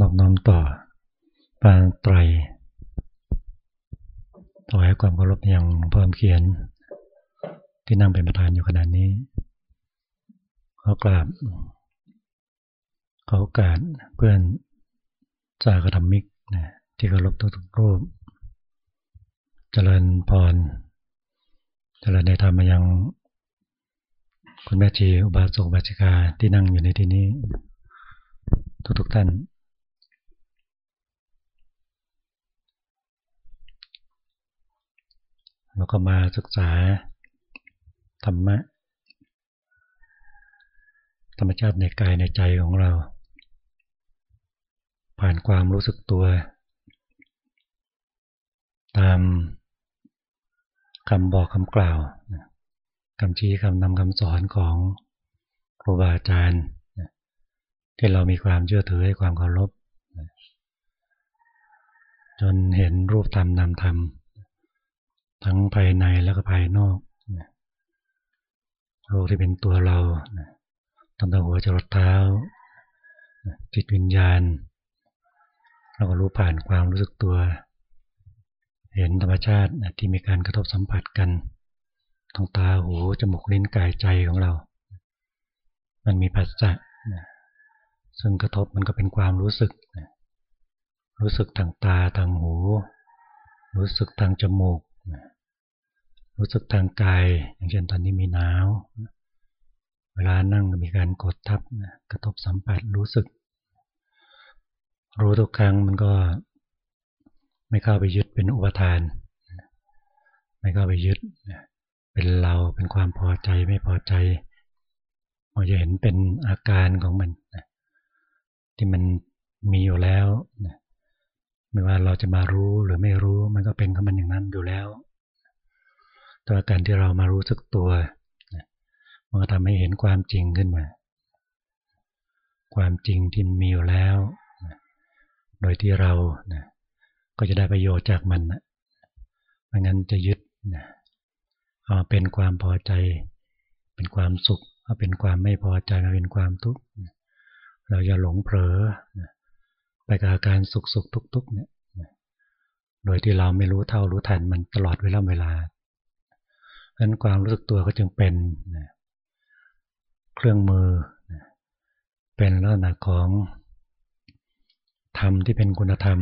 นอบน้อมต่อปานไตรถวายความเคารพอย่างเพิ่มเขียน ที่นั่งเป็นประธานอยู่ขณะนี้ขอกราบขอโอกาสเพื่อนสากธรรมิกนะที่เคารพทุกๆรูป เจริญพร เจริญในธรรมยังคุณแม่ชีอุบาสกบาจิกาที่นั่งอยู่ในที่นี้ ทุกๆท่าน เราก็มาศึกษาธรรมะ ธรรมชาติในกายในใจของเรา ผ่านความรู้สึกตัว ตามคำบอกคำกล่าวคำชี้คำนำคำสอนของครูบาอาจารย์ที่เรามีความเชื่อถือให้ความเคารพจนเห็นรูปธรรมนามธรรม ทั้งภายในแล้วก็ภายนอกโลกที่เป็นตัวเราตั้งแต่หัวจรดเท้าจิตวิญญาณ เราก็รู้ผ่านความรู้สึกตัว เห็นธรรมชาติที่มีการกระทบสัมผัสกันทางตาหูจมูกลิ้นกายใจของเรา มันมีปัจจัยซึ่งกระทบมันก็เป็นความรู้สึก รู้สึกทางตาทางหู รู้สึกทางจมูก รู้สึกทางกาย อย่างเช่นตอนนี้มีหนาว เวลานั่งมีการกดทับกระทบสัมผัสรู้สึก รู้ทุกครั้งมันก็ไม่เข้าไปยึดเป็นอุปทาน ไม่เข้าไปยึดเป็นเราเป็นความพอใจไม่พอใจเราจะเห็นเป็นอาการของมันที่มันมีอยู่แล้วไม่ว่าเราจะมารู้หรือไม่รู้มันก็เป็นของมันอย่างนั้นอยู่แล้ว ตัวการที่เรามารู้สึกตัวมันก็ทำให้เห็นความจริงขึ้นมา ความจริงที่มีอยู่แล้ว โดยที่เราก็จะได้ประโยชน์จากมันไม่งั้นจะยึดเอาเป็นความพอใจ เป็นความสุขเอาเป็นความไม่พอใจมาเป็นความทุกข์เราจะหลงเผลอไปกับอาการสุขสุขทุกทุกเนี่ยโดยที่เราไม่รู้เท่ารู้ทันมันตลอดเวลาเวลา นั้นความรู้สึกตัวก็จึงเป็นเครื่องมือ เป็นลักษณะของธรรมที่เป็นคุณธรรม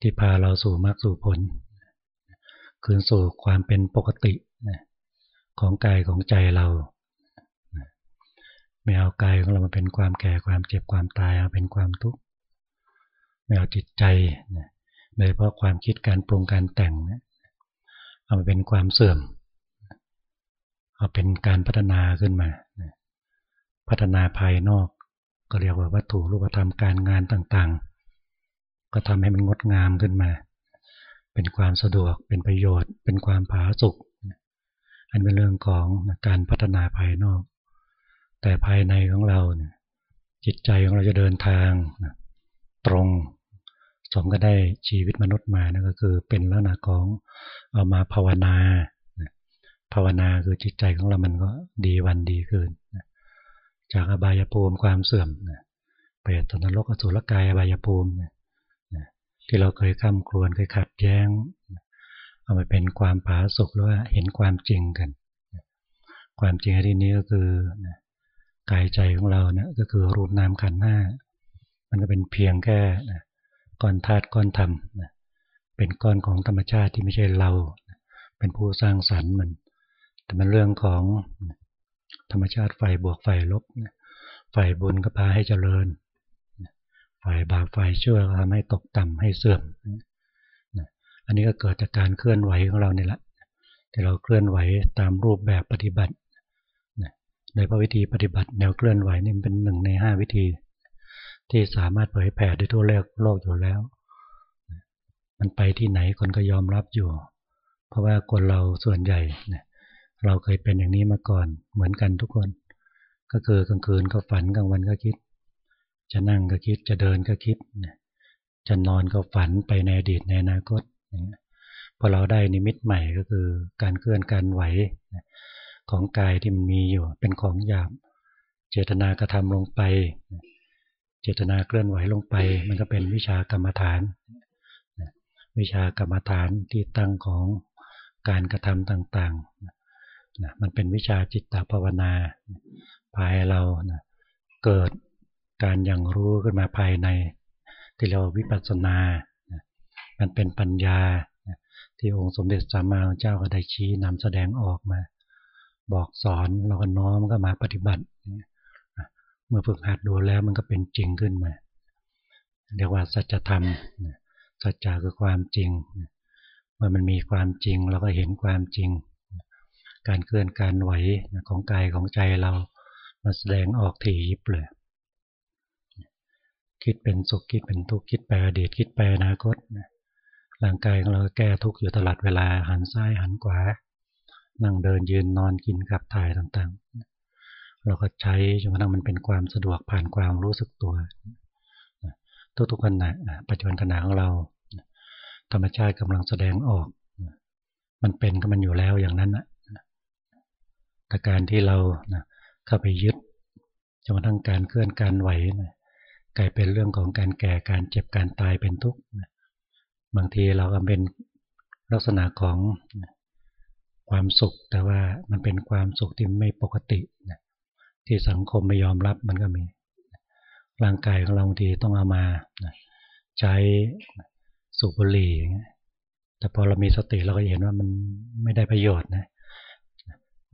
ที่พาเราสู่มรรคสู่ผล คืนสู่ความเป็นปกติของกายของใจเรา ไม่เอากายของเรามาเป็นความแก่ความเจ็บความตายเอาเป็นความทุกข์ไม่เอาจิตใจโดยเพราะความคิดการปรุงการแต่ง เอามาเป็นความเสื่อม เอาเป็นการพัฒนาขึ้นมา พัฒนาภายนอกก็เรียกว่าวัตถุรูปธรรมการงานต่างๆ ก็ทำให้มันงดงามขึ้นมา เป็นความสะดวกเป็นประโยชน์ เป็นความผาสุกอันเป็นเรื่องของการพัฒนาภายนอก แต่ภายในของเราเนี่ยจิตใจของเราจะเดินทางตรง สมก็ได้ชีวิตมนุษย์มานั่นก็คือเป็นลักษณะของเอามาภาวนาภาวนาคือจิตใจของเรามันก็ดีวันดีคืนจากอบายภูมิความเสื่อมไปตนรกอสุรกายอบายภูมิที่เราเคยข้ามครวนเคยขัดแย้ง เอาไปเป็นความผาสุกหรือว่าเห็นความจริงกัน ความจริงที่นี้ก็คือกายใจของเราเนี่ยก็คือรูปนามขันธ์หน้า มันก็เป็นเพียงแค่ ก้อนธาตุก้อนธรรมเป็นก้อนของธรรมชาติที่ไม่ใช่เรา เป็นผู้สร้างสรรค์มัน แต่มันเรื่องของธรรมชาติฝ่ายบวกฝ่ายลบฝ่ายบุญก็พาให้เจริญ ฝ่ายบาปฝ่ายชั่วก็ทำให้ตกต่ำให้เสื่อม อันนี้ก็เกิดจากการเคลื่อนไหวของเราเนี่ยแหละที่เราเคลื่อนไหวตามรูปแบบปฏิบัติโดยพระวิธีปฏิบัติแนวเคลื่อนไหวนี่เป็นหนึ่งในห้าวิธี ที่สามารถเผยแผ่ได้ทั่วโลกโลกอยู่แล้ว มันไปที่ไหนคนก็ยอมรับอยู่ เพราะว่าคนเราส่วนใหญ่เราเคยเป็นอย่างนี้มาก่อนเหมือนกันทุกคน ก็คือกลางคืนก็ฝันกลางวันก็คิด จะนั่งก็คิดจะเดินก็คิดจะนอนก็ฝันไปในอดีตในอนาคตพอเราได้นิมิตใหม่ก็คือการเคลื่อนการไหวของกายที่มันมีอยู่เป็นของหยาบเจตนากระทำลงไป เจตนาเคลื่อนไหวลงไป มันก็เป็นวิชากรรมฐาน วิชากรรมฐานที่ตั้งของการกระทำต่างๆ มันเป็นวิชาจิตตภาวนา ภายเราเกิดการย่างรู้ขึ้นมาภายใน ที่เราวิปัสสนา มันเป็นปัญญาที่องค์สมเด็จสัมมาสัมพุทธเจ้าก็ได้ชี้นำแสดงออกมา บอกสอนเราก็น้อมก็มาปฏิบัติ มื่อฝึกหัดดูแล้วมันก็เป็นจริงขึ้นมา เรียกว่าสัจธรรม สัจจะคือความจริง เมื่อมันมีความจริงเราก็เห็นความจริง การเคลื่อนการไหวของกายของใจเรามาแสดงออกถี่ยิบเลยคิดเป็นสุขคิดเป็นทุกข์คิดไปอดีตคิดไปอนาคตร่างกายของเราแก้ทุกข์อยู่ตลอดเวลาหันซ้ายหันขวา นั่งเดินยืนนอนกินขับถ่ายต่างๆ เราก็ใช้จนกระทั่งมันเป็นความสะดวกผ่านความรู้สึกตัว ทุกๆขณะปัจจุบันขณะของเรา ธรรมชาติกำลังแสดงออก มันเป็นก็มันอยู่แล้วอย่างนั้นนะแต่การที่เราเข้าไปยึดจนกระทั่งการเคลื่อนการไหวกลายเป็นเรื่องของการแก่การเจ็บการตายเป็นทุกข์บางทีเราก็เป็นลักษณะของความสุข แต่ว่ามันเป็นความสุขที่ไม่ปกติ ที่สังคมไม่ยอมรับมันก็มี ร่างกายของเราบางทีต้องเอามาใช้สูบบุหรี่แต่พอเรามีสติเราก็เห็นว่ามันไม่ได้ประโยชน์นะ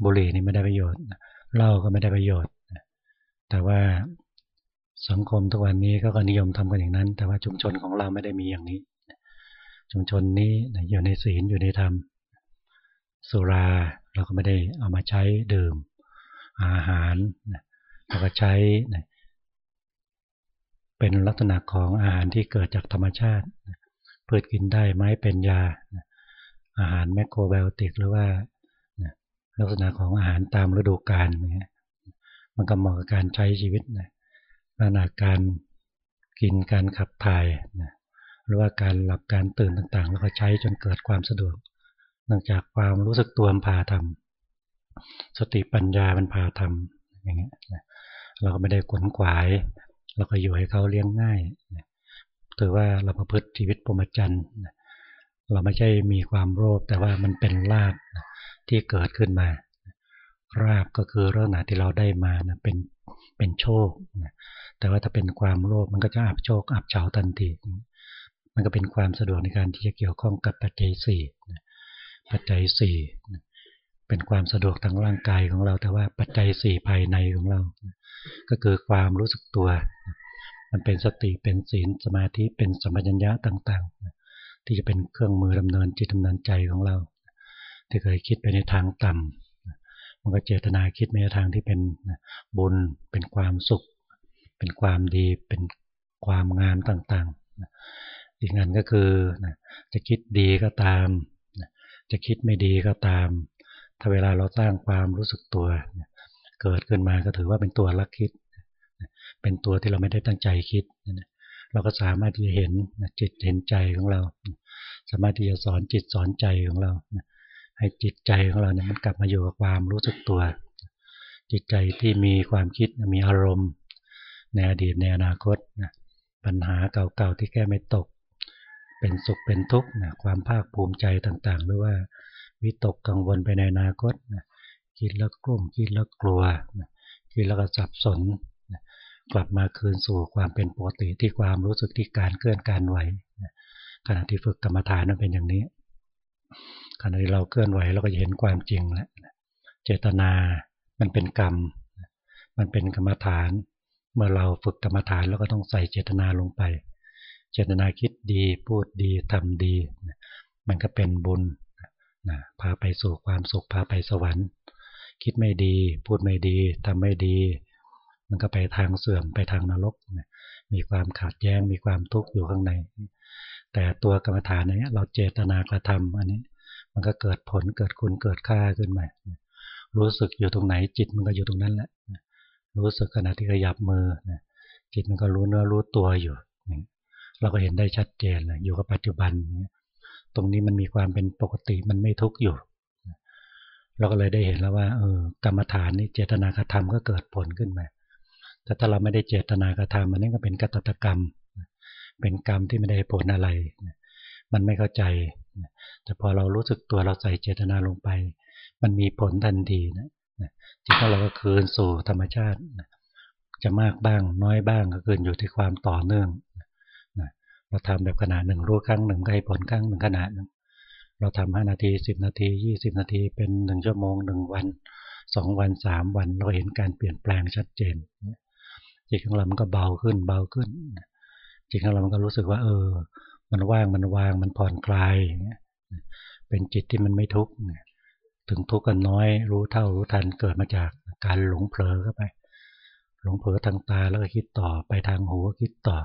บุหรี่นี่ไม่ได้ประโยชน์เหล้าก็ไม่ได้ประโยชน์แต่ว่าสังคมทุกวันนี้ก็นิยมทำกันอย่างนั้น แต่ว่าชุมชนของเราไม่ได้มีอย่างนี้ ชุมชนนี้อยู่ในศีลอยู่ในธรรมสุราเราก็ไม่ได้เอามาใช้ดื่ม อาหารเราก็ใช้เป็นลักษณะของอาหารที่เกิดจากธรรมชาติพืชกินได้ไม้เป็นยา อาหารแมคโครไบโอติกหรือว่าลักษณะของอาหารตามฤดูกาลเนี่ยมันก็เหมาะกับการใช้ชีวิตนะลักษณะการกินการขับถ่ายนะหรือว่าการหลับการตื่นต่างๆ แล้วก็ใช้จนเกิดความสะดวก เนื่องจากความรู้สึกตัวมันพาทำ สติปัญญามันพาทำอย่างเงี้ยเราก็ไม่ได้ขวนขวาย เราก็อยู่ให้เขาเลี้ยงง่ายถือว่าเราประพฤติชีวิตปรมจันทร์เราไม่ใช่มีความโลภแต่ว่ามันเป็นลาภที่เกิดขึ้นมาราบก็คือเรื่องหนาที่เราได้มานะเป็นเป็นโชคนะแต่ว่าถ้าเป็นความโลภมันก็จะอับโชคอับเฉาทันที มันก็เป็นความสะดวกในการที่จะเกี่ยวข้องกับปัจจัยสี่ปัจจัยสี่ เป็นความสะดวกทางร่างกายของเรา แต่ว่าปัจจัยสี่ภายในของเรา ก็คือความรู้สึกตัว มันเป็นสติเป็นศีลสมาธิเป็นสมัญญะต่างๆ ที่จะเป็นเครื่องมือดำเนินจิตดำเนินใจของเรา ที่เคยคิดไปในทางต่ำมันก็เจตนาคิดในทางที่เป็นบุญเป็นความสุข เป็นความดีเป็นความงามต่างๆ อีกงานก็คือจะคิดดีก็ตาม จะคิดไม่ดีก็ตาม ถ้าเวลาเราสร้างความรู้สึกตัว เกิดขึ้นมาก็ถือว่าเป็นตัวลักคิด เป็นตัวที่เราไม่ได้ตั้งใจคิด เราก็สามารถที่จะเห็นจิตเห็นใจของเรา สามารถที่จะสอนจิตสอนใจของเรา ให้จิตใจของเราเนี่ยมันกลับมาอยู่กับความรู้สึกตัว จิตใจที่มีความคิดมีอารมณ์ ในอดีตในอนาคตปัญหาเก่าๆที่แก้ไม่ตก เป็นสุขเป็นทุกข์ความภาคภูมิใจต่างๆหรือว่า วิตกกังวลไปในอนาคตนะคิดแล้วกลุ้มคิดแล้วกลัวนะคิดแล้วก็สับสนนะกลับมาคืนสู่ความเป็นปกติที่ความรู้สึกที่การเคลื่อนการไหวนะขณะที่ฝึกกรรมฐานนั้นเป็นอย่างนี้ขณะที่เราเคลื่อนไหวเราก็จะเห็นความจริงแล้วเจตนามันเป็นกรรม มันเป็นกรรมฐาน เมื่อเราฝึกกรรมฐานเราก็ต้องใส่เจตนาลงไป เจตนาคิดดีพูดดีทำดี มันก็เป็นบุญ นะพาไปสู่ความสุขพาไปสวรรค์ คิดไม่ดี พูดไม่ดีทำไม่ดี มันก็ไปทางเสื่อมไปทางนรกมีความขาดแย้งมีความทุกข์อยู่ข้างใน แต่ตัวกรรมฐานนี้เราเจตนากระทำอันนี้ มันก็เกิดผลเกิดคุณเกิดค่าขึ้นมา รู้สึกอยู่ตรงไหนจิตมันก็อยู่ตรงนั้นแหละ รู้สึกขณะที่ขยับมือจิตมันก็รู้เนื้อรู้ตัวอยู่ เราก็เห็นได้ชัดเจนเลยอยู่กับปัจจุบัน ตรงนี้มันมีความเป็นปกติมันไม่ทุกข์อยู่ เราก็เลยได้เห็นแล้วว่าเออกรรมฐานนี่เจตนากระทำก็เกิดผลขึ้นมา แต่ถ้าเราไม่ได้เจตนากระทำมันนี่ก็เป็นกตกรรม เป็นกรรมที่ไม่ได้ผลอะไร มันไม่เข้าใจ แต่พอเรารู้สึกตัวเราใส่เจตนาลงไป มันมีผลทันทีนะจิตของเราก็คืนสู่ธรรมชาติ จะมากบ้างน้อยบ้างก็คืนอยู่ที่ความต่อเนื่อง เราทำแบบขนาดหนึ่งรู้ครั้งหนึ่งก็ให้ผลครั้งหนึ่งขนาดหนึ่งเราทำห้านาทีสิบนาทียี่สิบนาทีเป็นหนึ่งชั่วโมงหนึ่งวันสองวันสามวันเราเห็นการเปลี่ยนแปลงชัดเจนจิตของเรามันก็เบาขึ้นเบาขึ้นจิตของเรามันก็รู้สึกว่า เออ มันว่างมันวางมันผ่อนคลายเป็นจิตที่มันไม่ทุกข์ถึงทุกข์กันน้อย รู้เท่ารู้ทันเกิดมาจากการหลงเผลอเข้าไป หลงเผลอทางตาแล้วก็คิดต่อไปทางหูก็คิดต่อ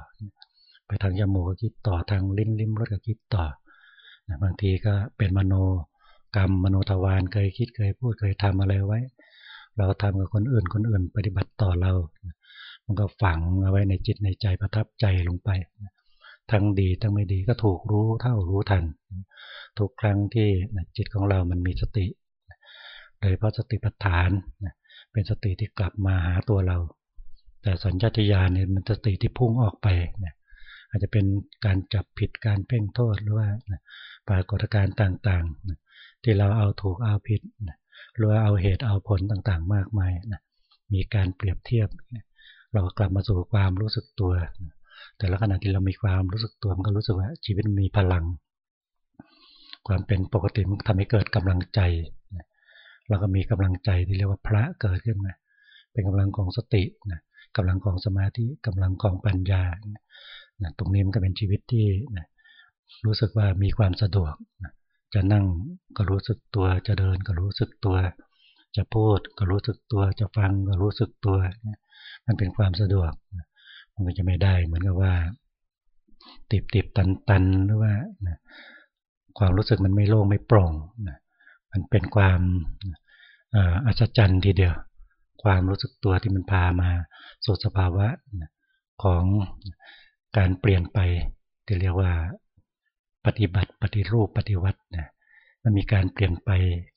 ไปทางจมูกก็คิดต่อทางลิ้นลิ้มรสก็คิดต่อบางทีก็เป็นมโนกรรมมโนทวารเคยคิดเคยพูดเคยทำอะไรไว้ เราทำกับคนอื่นคนอื่นปฏิบัติต่อเรา มันก็ฝังเอาไว้ในจิตในใจประทับใจลงไป ทั้งดีทั้งไม่ดีก็ถูกรู้เท่ารู้ทัน ทุกครั้งที่จิตของเรามันมีสติ โดยเพราะสติปัฏฐานเป็นสติที่กลับมาหาตัวเรา แต่สัญชาตญาณเนี่ยมันสติที่พุ่งออกไป อาจจะเป็นการจับผิดการเพ่งโทษหรือว่าปรากฏการณ์ต่างๆ ที่เราเอาถูกเอาผิดหรือว่าเอาเหตุเอาผลต่างๆ มากมายนะมีการเปรียบเทียบ เรากลับมาสู่ความรู้สึกตัว แต่ละขณะที่เรามีความรู้สึกตัวมันก็รู้สึกว่าชีวิตมีพลัง ความเป็นปกติมันทำให้เกิดกำลังใจ เราก็มีกำลังใจที่เรียกว่าพระเกิดขึ้นมาเป็นกำลังของสตินะกำลังของสมาธิกำลังของปัญญา นะตรงนี้มันก็เป็นชีวิตที่นะรู้สึกว่ามีความสะดวกนะจะนั่งก็รู้สึกตัว จะเดินก็รู้สึกตัว จะพูดก็รู้สึกตัว จะฟังก็รู้สึกตัวมันเป็นความสะดวกมันก็จะไม่ได้เหมือนกับว่า ติบติบตันตันหรือว่าความรู้สึกมันไม่โล่งไม่โปร่งมันเป็นความอัศจรรย์ทีเดียว ความรู้สึกตัวที่มันพามาสู่สภาวะของ การเปลี่ยนไปที่เรียกว่า ปฏิบัติปฏิรูปปฏิวัตินะมันมีการเปลี่ยนไป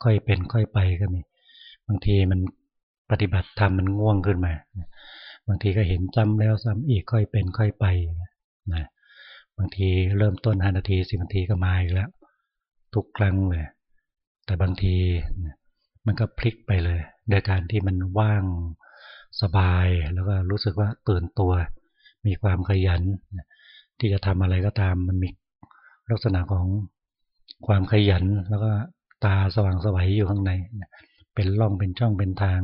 ค่อยเป็นค่อยไปก็มี บางทีมันปฏิบัติทำมันง่วงขึ้นมา บางทีก็เห็นจำแล้วซ้ำอีกค่อยเป็นค่อยไปนะบางทีเริ่มต้นห้านาทีสิบนาทีก็มาอีกแล้ว ทุกครั้งเลย แต่บางทีมันก็พลิกไปเลย โดยการที่มันว่างสบายแล้วก็รู้สึกว่าตื่นตัว มีความขยัน ที่จะทำอะไรก็ตามมันมีลักษณะของความขยันแล้วก็ตาสว่างสวัยอยู่ข้างใน เป็นร่องเป็นช่องเป็นทาง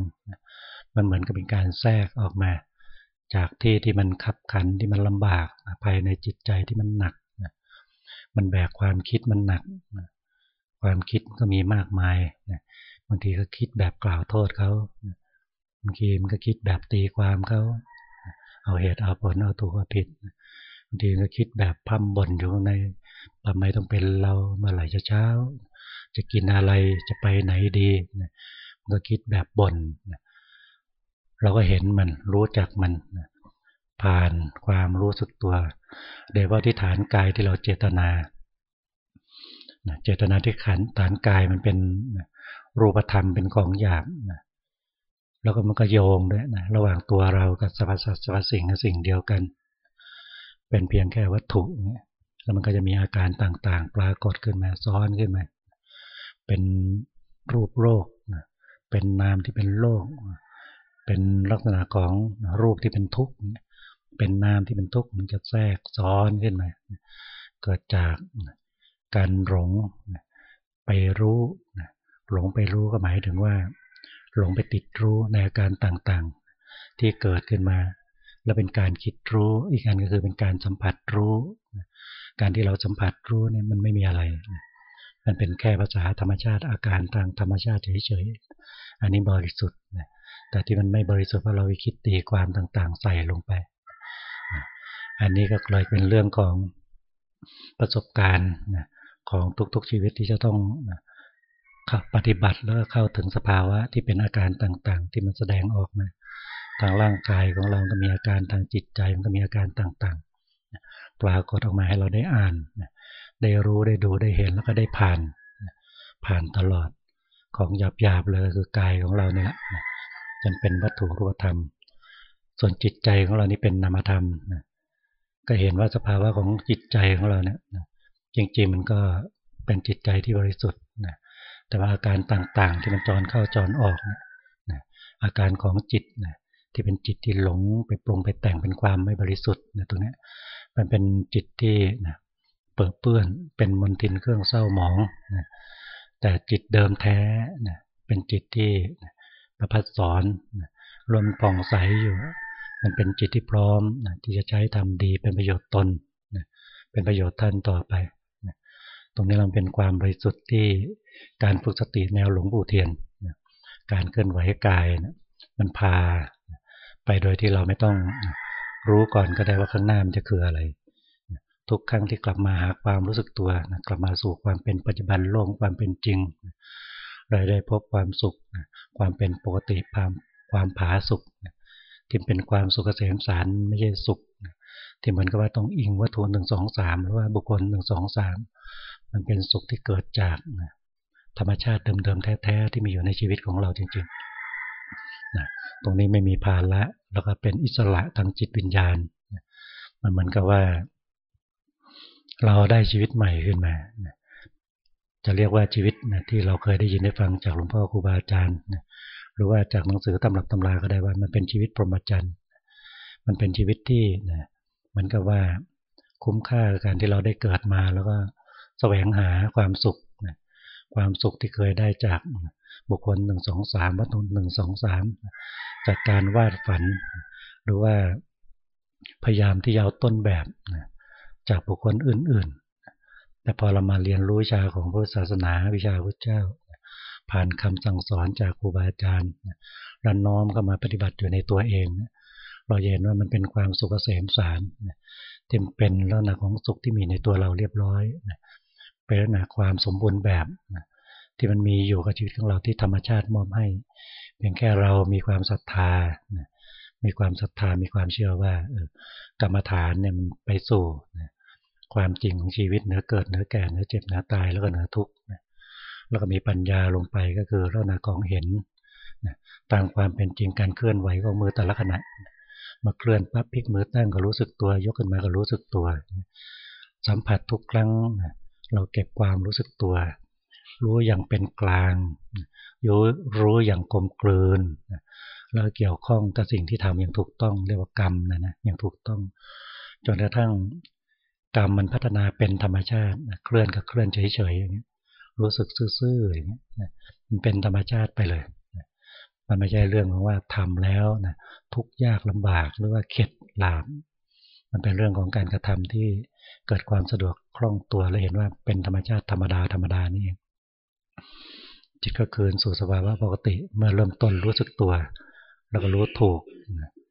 มันเหมือนกับเป็นการแทรกออกมา จากที่ที่มันขับขันที่มันลำบากภายในจิตใจที่มันหนัก มันแบกความคิดมันหนัก ความคิดก็มีมากมายบางทีก็คิดแบบกล่าวโทษเขาบางทีมันก็คิดแบบตีความเขา เอาเหตุเอาผลเอาถูกเอาผิดบางทีก็คิดแบบพั่มบ่นอยู่ในทำไมต้องเป็นเราเมื่อไหร่จะเช้า จะกินอะไรจะไปไหนดีมันก็คิดแบบบน่นเราก็เห็นมันรู้จักมันผ่านความรู้สึกตัวโดยว่าที่ฐานกายที่เราเจตนาเจตนาที่ขันฐานกายมันเป็นรูปธรรมเป็นของหยาบ แล้วก็มันก็โยงด้วยนะระหว่างตัวเรากับสรรพสัตว์สรรพสิ่งกับสิ่งเดียวกัน เป็นเพียงแค่วัตถุเนี่ยแล้วมันก็จะมีอาการต่างๆ ปรากฏขึ้นมาซ้อนขึ้นมา เป็นรูปโลกเป็นนามที่เป็นโลก เป็นลักษณะของรูปที่เป็นทุกข์เป็นนามที่เป็นทุกข์มันจะแทรกซ้อนขึ้นมา เกิดจากการหลงไปรู้หลงไปรู้ก็หมายถึงว่า หลงไปติดรู้ในอาการต่างๆ ที่เกิดขึ้นมา แล้วเป็นการคิดรู้ อีกอันก็คือเป็นการสัมผัสรู้ การที่เราสัมผัสรู้เนี่ยมันไม่มีอะไร มันเป็นแค่ภาษาธรรมชาติอาการทางธรรมชาติเฉยๆ อันนี้บริสุทธิ์ แต่ที่มันไม่บริสุทธิ์เพราะเราคิดตีความต่างๆ ใส่ลงไป อันนี้ก็เลยเป็นเรื่องของประสบการณ์ของทุกๆชีวิตที่จะต้อง ปฏิบัติแล้วเข้าถึงสภาวะที่เป็นอาการต่างๆ ที่มันแสดงออกมาทางร่างกายของเราก็มีอาการทางจิตใจมันก็มีอาการต่างๆ ปรากฏออกมาให้เราได้อ่าน ได้รู้ได้ดูได้เห็นแล้วก็ได้ผ่าน ผ่านตลอดของหยาบๆเลยคือกายของเราเนี่ยจนเป็นวัตถุรูปธรรม ส่วนจิตใจของเรานี่เป็นนามธรรมก็เห็นว่าสภาวะของจิตใจของเราเนี่ยจริงๆมันก็เป็นจิตใจที่บริสุทธิ์ แต่ว่าอาการต่างๆ ที่มันจรเข้าจรออกนะอาการของจิตนะที่เป็นจิตที่หลงไปปรุงไปแต่งเป็นความไม่บริสุทธิ์นะตรงนี้มันเป็นจิตที่นะเปิดเปื้อนเป็นมลทินเครื่องเศร้าหมองนะแต่จิตเดิมแท้นะเป็นจิตที่ประพัดสอนนะรวมผ่องใสอยู่ มันเป็นจิตที่พร้อมนะที่จะใช้ทำดีเป็นประโยชน์ตนนะเป็นประโยชน์ท่านต่อไป ตรงนี้เราเป็นความบริสุทธิ์ที่การฝึกสติแนวหลวงปู่เทียนการเคลื่อนไหวกายนะมันพาไปโดยที่เราไม่ต้องรู้ก่อนก็ได้ว่าข้างหน้ามันจะคืออะไร ทุกครั้งที่กลับมาหาความรู้สึกตัวนะกลับมาสู่ความเป็นปัจจุบันโลกความเป็นจริงเราได้พบความสุข ความเป็นปกติความความผาสุขที่เป็นความสุขเกษมสารไม่ใช่สุขที่เหมือนกับว่าต้องอิงวัตถุหนึ่งสองสามหรือว่าบุคคลหนึ่งสองสาม มันเป็นสุขที่เกิดจากธรรมชาติเดิมๆแท้ๆที่มีอยู่ในชีวิตของเราจริงๆนะตรงนี้ไม่มีภาระแล้วก็เป็นอิสระทางจิตวิญญาณ มันเหมือนกับว่า เราได้ชีวิตใหม่ขึ้นมา จะเรียกว่าชีวิตนะที่เราเคยได้ยินได้ฟังจากหลวงพ่อครูบาอาจารย์หรือว่าจากหนังสือตำรับตำราก็ได้ว่ามันเป็นชีวิตพรหมจรรย์ มันเป็นชีวิตที่นะมือนกับว่าคุ้มค่าการที่เราได้เกิดมาแล้วก็ แสวงหาความสุขนะความสุขที่เคยได้จากบุคคลหนึ่งสองสามวัตถุหนึ่งสองสามจากการวาดฝัน หรือว่าพยายามที่จะเอาต้นแบบนะจากบุคคลอื่น ๆ แต่พอเรามาเรียนรู้วิชาของพุทธศาสนาวิชาพระเจ้า ผ่านคำสั่งสอนจากครูบาอาจารย์รันน้อมเข้ามาปฏิบัติอยู่ในตัวเอง เราเห็นว่ามันเป็นความสุขเกษมสารที่เป็นลักษณะของสุขที่มีในตัวเราเรียบร้อย เป็นลักษณะความสมบูรณ์แบบที่มันมีอยู่กับชีวิตของเราที่ธรรมชาติมอบให้ เพียงแค่เรามีความศรัทธา มีความศรัทธา มีความเชื่อว่ากรรมฐานเนี่ยมันไปสู่ความจริงของชีวิตเนื้อเกิดเนื้อแก่เนื้อเจ็บเนื้อตายแล้วก็เนื้อทุกข์แล้วก็มีปัญญาลงไปก็คือลักษณะของเห็นตามความเป็นจริงการเคลื่อนไหวของมือแต่ละขณะมาเคลื่อนปั๊บพลิกมือตั้งก็รู้สึกตัวยกขึ้นมาก็รู้สึกตัว สัมผัสทุกครั้ง เราเก็บความรู้สึกตัว รู้อย่างเป็นกลางรู้รู้อย่างกลมกลืนแล้วเกี่ยวข้องกับสิ่งที่ทำอย่างถูกต้องเรียกว่ากรรมนะนะอย่างถูกต้อง จนกระทั่งกรรมมันพัฒนาเป็นธรรมชาติเคลื่อนกับเคลื่อนเฉยๆอย่างนี้รู้สึกซื่อๆอย่างนี้มันเป็นธรรมชาติไปเลยมันไม่ใช่เรื่องของว่าทำแล้วนะทุกยากลำบากหรือว่าเข็ดหลาบมันเป็นเรื่องของการกระทำที่ เกิดความสะดวกคล่องตัวและเห็นว่าเป็นธรรมชาติธรรมดาธรรมดานี่เองจิตก็คืนสู่สภาวะปกติเมื่อเริ่มต้นรู้สึกตัว แล้วก็รู้ถูก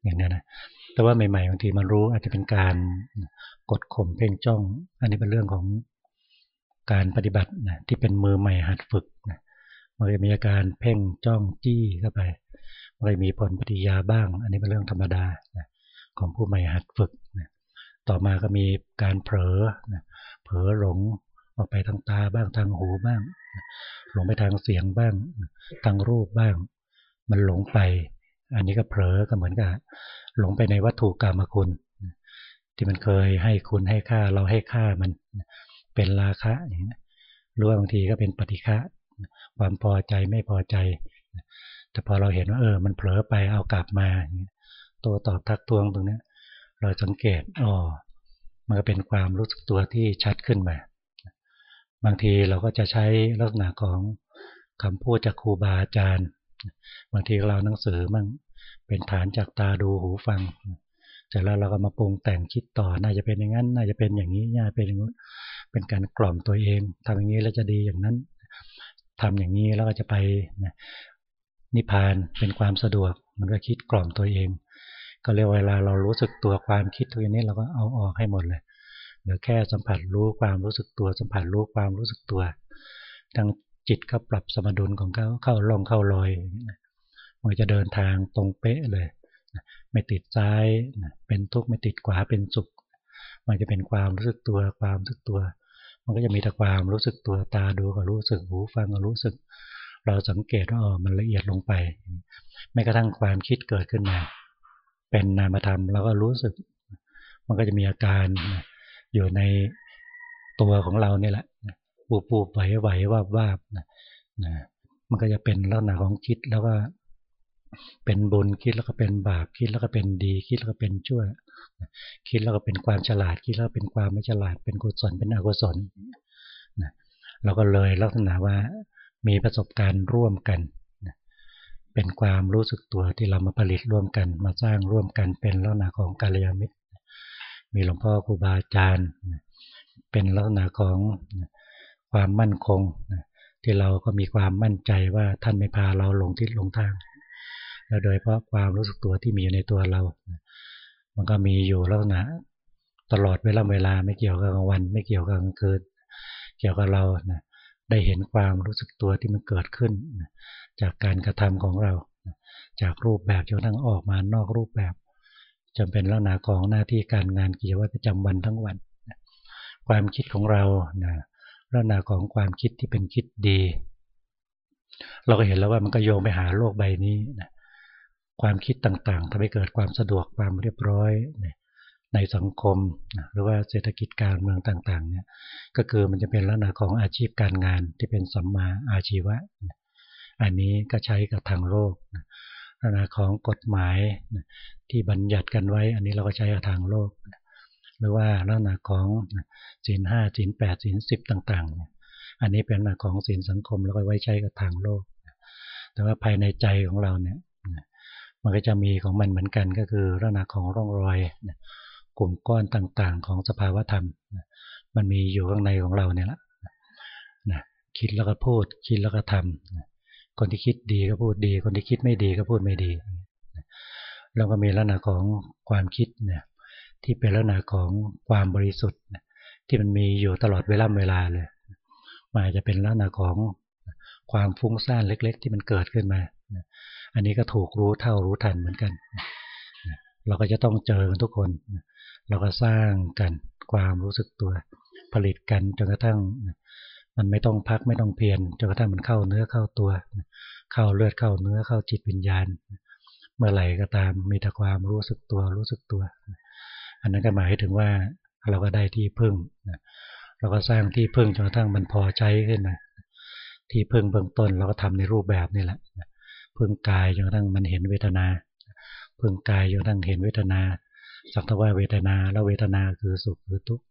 อย่างนี้นะแต่ว่าใหม่ๆบางทีมันรู้อาจจะเป็นการกดข่มเพ่งจ้อง อันนี้เป็นเรื่องของการปฏิบัตินะที่เป็นมือใหม่หัดฝึกนะมันจะมีอาการเพ่งจ้องจี้เข้าไปมันจะมีผลปฏิยาบ้าง อันนี้เป็นเรื่องธรรมดานะของผู้ใหม่หัดฝึกนะ ต่อมาก็มีการเผลอเผลอหลงออกไปทางตาบ้างทางหูบ้าง หลงไปทางเสียงบ้าง ทางรูปบ้าง มันหลงไป อันนี้ก็เผลอก็เหมือนกับหลงไปในวัตถุกรรมคุณ ที่มันเคยให้คุณให้ค่าเราให้ค่ามันเป็นราคะอย่างนี้หรือว่าบางทีก็เป็นปฏิฆะความพอใจไม่พอใจ แต่พอเราเห็นว่าเออ มันเผลอไปเอากลับมาตัวตอบทักทวงตรงนี้ เราสังเกตอ๋อมันก็เป็นความรู้สึกตัวที่ชัดขึ้นมาบางทีเราก็จะใช้ลักษณะของคำพูดจากครูบาอาจารย์ บางทีเราหนังสือมั่งเป็นฐานจากตาดูหูฟังเสร็จแล้วเราก็มาปรุงแต่งคิดต่อ น่าจะเป็นอย่างนั้น น่าจะเป็นอย่างนี้น่าจะเป็นอย่างนู้น เป็นการกล่อมตัวเองทำอย่างนี้แล้วจะดีอย่างนั้นทำอย่างนี้แล้วก็จะไปนิพพานเป็นความสะดวก มันก็คิดกล่อมตัวเอง ก็เรียกเวลาเรารู้สึกตัวความคิดตัวนี้เราก็เอาออกให้หมดเลยเหลือแค่สัมผัสรู้ความรู้สึกตัว สัมผัสรู้ความรู้สึกตัวทางจิตก็ปรับสมดุลของเขาเข้าลงเข้าลอยมันจะเดินทางตรงเป๊ะเลย ไม่ติดซ้ายเป็นทุกข์ไม่ติดขวาเป็นสุข มันจะเป็นความรู้สึกตัวความรู้สึกตัว มันก็จะมีแต่ความรู้สึกตัวตาดูก็รู้สึกหูฟังก็รู้สึก เราสังเกตว่าออมันละเอียดลงไปไม่กระทั่งความคิดเกิดขึ้นมา เป็นนามธรรมเราก็รู้สึก มันก็จะมีอาการอยู่ในตัวของเราเนี่ยแหละปูปูไหวไหววาบวาบนะมันก็จะเป็นลักษณะของคิดแล้วก็เป็นบุญคิดแล้วก็เป็นบาปคิดแล้วก็เป็นดี คิดแล้วก็เป็นชั่ว คิดแล้วก็เป็นความฉลาดคิดแล้วเป็นความไม่ฉลาดเป็นกุศลเป็นอกุศลนะเราก็เลยลักษณะว่ามีประสบการณ์ร่วมกัน เป็นความรู้สึกตัวที่เรามาผลิตร่วมกัน มาสร้างร่วมกันเป็นลักษณะของกาลยามิตร มีหลวงพ่อครูบาอาจารย์ เป็นลักษณะของความมั่นคง ที่เราก็มีความมั่นใจว่าท่านไม่พาเราลงทิศลงทาง แล้วโดยเพราะความรู้สึกตัวที่มีอยู่ในตัวเรา มันก็มีอยู่ลักษณะตลอดเวลาเวลาไม่เกี่ยวกับกลางวัน ไม่เกี่ยวกับกลางคืน เกี่ยวกับเรานะ ได้เห็นความรู้สึกตัวที่มันเกิดขึ้น จากการกระทำของเรา จากรูปแบบจนทั้งออกมานอกรูปแบบจำเป็นลักษณะของหน้าที่การงานกิจวัตรประจำวันทั้งวัน ความคิดของเรานะลักษณะของความคิดที่เป็นคิดดี เราก็เห็นแล้วว่ามันก็โยงไปหาโลกใบนี้นะความคิดต่างๆทำให้เกิดความสะดวกความเรียบร้อย ในสังคม หรือว่าเศรษฐกิจการเมืองต่างๆเนี่ยก็คือมันจะเป็นลักษณะของอาชีพการงานที่เป็นสัมมาอาชีวะ อันนี้ก็ใช้กับทางโลกลักษณะของกฎหมายที่บัญญัติกันไว้ อันนี้เราก็ใช้กับทางโลก หรือว่าลักษณะของศีลห้าศีลแปดศีลสิบต่างๆ อันนี้เป็นลักษณะของศีลสังคมแล้วก็ไว้ใช้กับทางโลก แต่ว่าภายในใจของเราเนี่ยมันก็จะมีของมันเหมือนกันก็คือลักษณะของร่องรอย กลุ่มก้อนต่างๆ ของสภาวธรรม มันมีอยู่ข้างในของเราเนี่ยแหละนะคิดแล้วก็พูด คิดแล้วก็ทำคนที่คิดดีก็พูดดี คนที่คิดไม่ดีก็พูดไม่ดี แล้วก็มีลักษณะของความคิดเนี่ยที่เป็นลักษณะของความบริสุทธิ์ ที่มันมีอยู่ตลอดเวลาเวลาเลยมันอาจจะเป็นลักษณะของความฟุ้งซ่านเล็ก ๆ ที่มันเกิดขึ้นมา อันนี้ก็ถูกรู้เท่ารู้ทันเหมือนกัน เราก็จะต้องเจอกันทุกคน เราก็สร้างกันความรู้สึกตัวผลิตกันจนกระทั่งมันไม่ต้องพักไม่ต้องเพียรจนกระทั่งมันเข้าเนื้อเข้าตัว เข้าเลือดเข้าเนื้อเข้าจิตวิญญาณ เมื่อไหร่ก็ตามมีแต่ความรู้สึกตัวรู้สึกตัว อันนั้นก็หมายถึงว่าเราก็ได้ที่พึ่งเราก็สร้างที่พึ่งจนกระทั่งมันพอใช้ขึ้นมาที่พึ่งเบื้องต้นเราก็ทำในรูปแบบนี่แหละพึ่งกายจนกระทั่งมันเห็นเวทนา พึ่งกายจนกระทั่งเห็นเวทนา สักทว่าเวทนาแล้วเวทนาคือสุขคือทุกข์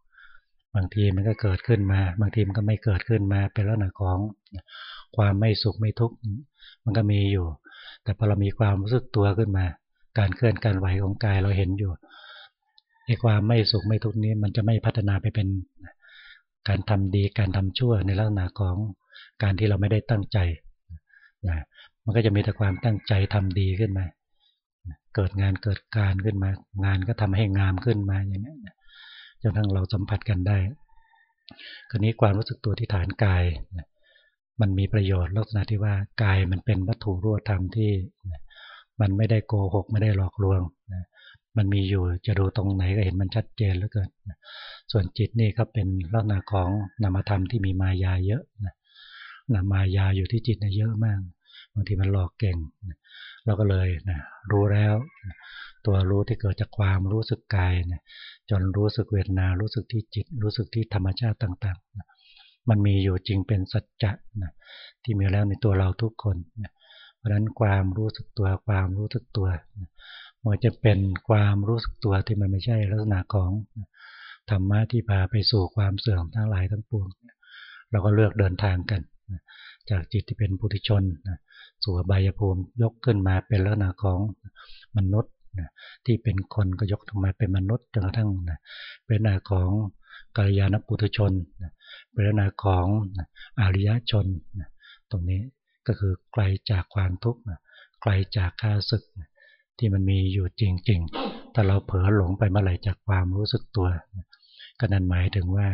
บางทีมันก็เกิดขึ้นมา บางทีมันก็ไม่เกิดขึ้นมาเป็นลักษณะของความไม่สุขไม่ทุกข์มันก็มีอยู่ แต่พอเรามีความรู้สึกตัวขึ้นมา การเคลื่อนการไหวของกายเราเห็นอยู่ไอ้ความไม่สุขไม่ทุกข์นี้ มันจะไม่พัฒนาไปเป็นการทำดีการทำชั่วในลักษณะของการที่เราไม่ได้ตั้งใจนะมันก็จะมีแต่ความตั้งใจทำดีขึ้นมา เกิดงานเกิดการขึ้นมา งานก็ทำให้งามขึ้นมาอย่างนี้จนทั้งเราสัมผัสกันได้คราวนี้ความรู้สึกตัวที่ฐานกายมันมีประโยชน์ลักษณะที่ว่ากายมันเป็นวัตถุรูปธรรมที่มันไม่ได้โกหกไม่ได้หลอกลวงมันมีอยู่จะดูตรงไหนก็เห็นมันชัดเจนเหลือเกินส่วนจิตนี่ก็เป็นลักษณะของนามธรรมที่มีมายาเยอะนะมายาอยู่ที่จิตนะเยอะมากบางทีมันหลอกเก่ง เราก็เลยนะรู้แล้ว ตัวรู้ที่เกิดจากความรู้สึกกายนะจนรู้สึกเวทนา รู้สึกที่จิต รู้สึกที่ธรรมชาติต่างๆนะมันมีอยู่จริงเป็นสัจจะนะที่มีแล้วในตัวเราทุกคนนะเพราะฉะนั้นความรู้สึกตัวความรู้สึกตัวนะมันจะเป็นความรู้สึกตัวที่มันไม่ใช่ลักษณะของธรรมะที่พาไปสู่ความเสื่อมทั้งหลายทั้งปวง เราก็เลือกเดินทางกัน จากจิตที่เป็นปุถุชนสู่บายภูมิยกขึ้นมาเป็นลักษณะของมนุษย์ที่เป็นคนก็ยกขึ้นมาเป็นมนุษย์จนกระทั่งเป็นลักษณะของกัลยาณปุถุชนเป็นลักษณะของอริยชน ตรงนี้ก็คือไกลจากความทุกข์ไกลจากข้าศึกที่มันมีอยู่จริงๆ ถ้าเราเผลอหลงไปเมื่อไหร่จากความรู้สึกตัว ก็นั่นหมายถึงว่า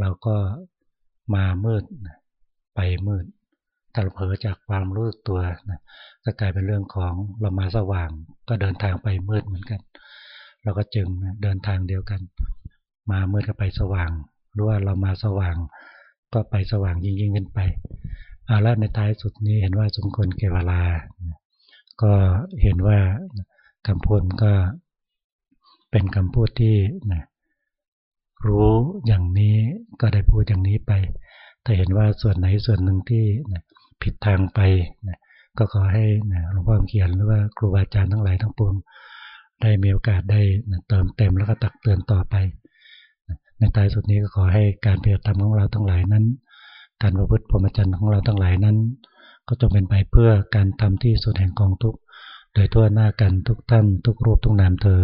เราก็มามืด ไปมืดถ้าเราเผลอจากความรู้สึกตัวนะก็กลายเป็นเรื่องของเรามาสว่าง ก็เดินทางไปมืดเหมือนกัน เราก็จึงเดินทางเดียวกัน มามืดก็ไปสว่าง หรือว่าเรามาสว่าง ก็ไปสว่างยิ่งยิ่งขึ้นไปอาละในท้ายสุดนี้เห็นว่าสมควรเกเวลา ก็เห็นว่าคำพูดก็เป็นคำพูดที่นะรู้อย่างนี้ก็ได้พูดอย่างนี้ไป ถ้าเห็นว่าส่วนไหนส่วนหนึ่งที่ผิดทางไปก็ขอให้หลวงพ่อเขียนหรือว่าครูบาอาจารย์ทั้งหลายทั้งปวงได้มีโอกาสได้เติมเต็มแล้วก็ตักเตือนต่อไป ในท้ายสุดนี้ก็ขอให้การเปฏิบัติธรรมของเราทั้งหลายนั้น การประพฤติพรหมจรรย์ของเราทั้งหลายนั้น ก็จงเป็นไปเพื่อการทำที่สุดแห่งกองทุกโดยทั่วหน้ากันทุกท่านทุกรูปทุกนามเธอ